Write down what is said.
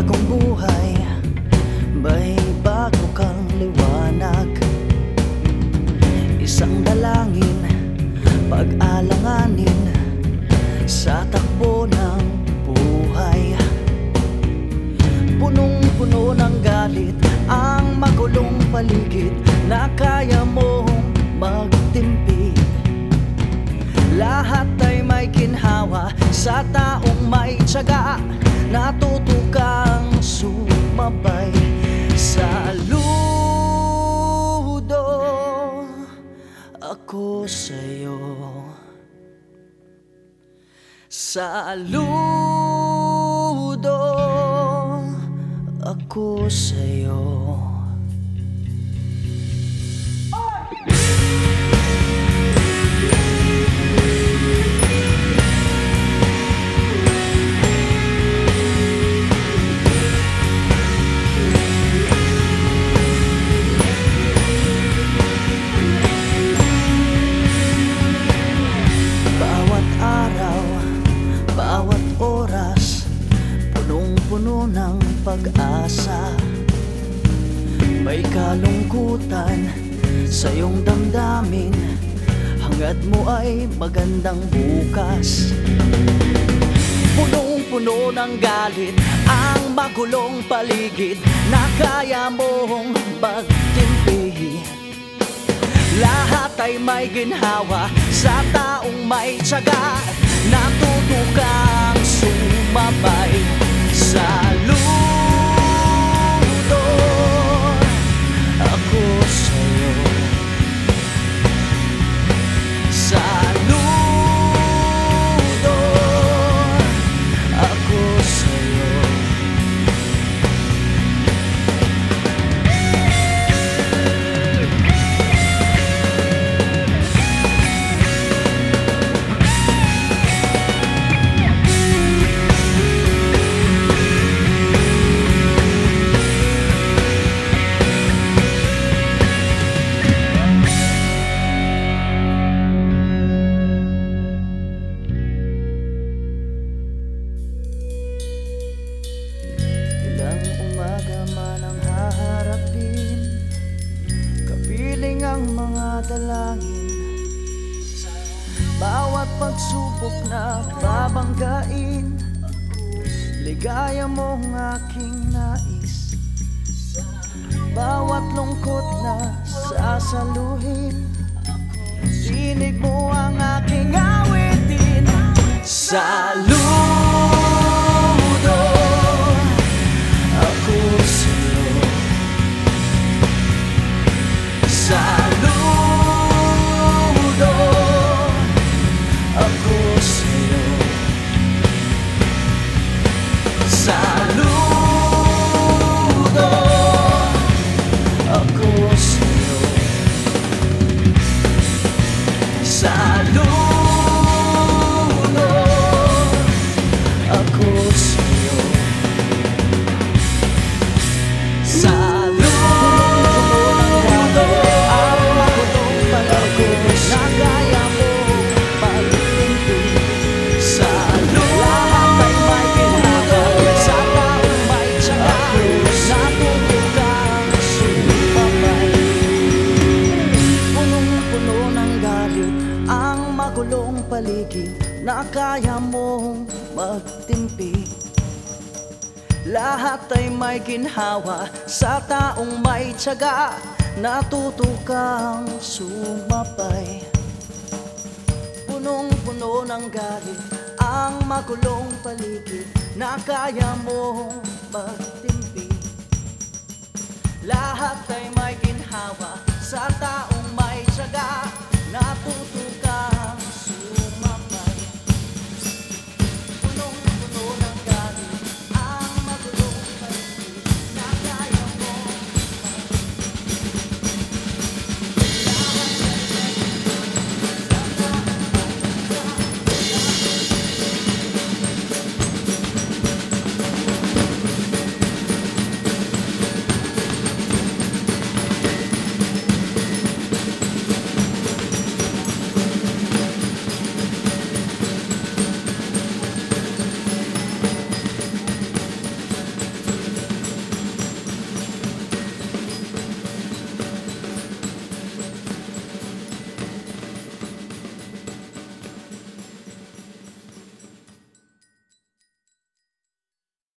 bagong buhay. May bago kang liwanag. Isang dalangin Pag-alanganin Sa takbo ng buhay. Punong-puno ng galit Ang magulong paligid Na kaya mong magtimpi. Lahat ay may kinhawa Sa taong may tiyaga. Natutunan sumabay Saludo ako sa'yo. Saludo ako sa'yo pag-asa. May kalungkutan sa iyong damdamin. Hangad mo ay magandang bukas. Punong-puno ng galit Ang magulong paligid Na kaya mong magtimpi lahat ay may ginhawa sa taong may tiyaga. Natutokang sumabay Saludo Ligaya mong aking nais. Bawat lungkot na sasaluhin Dinig mo ang aking awitin Saludo paligid Na kaya mong magtimpi. Lahat ay may ginhawa sa taong may tiyaga Natutukang sumabay Punong-puno ng galit ang magulong paligid Na kaya mong magtimpi. Lahat ay may ginhawa sa taong may tiyaga Natutukang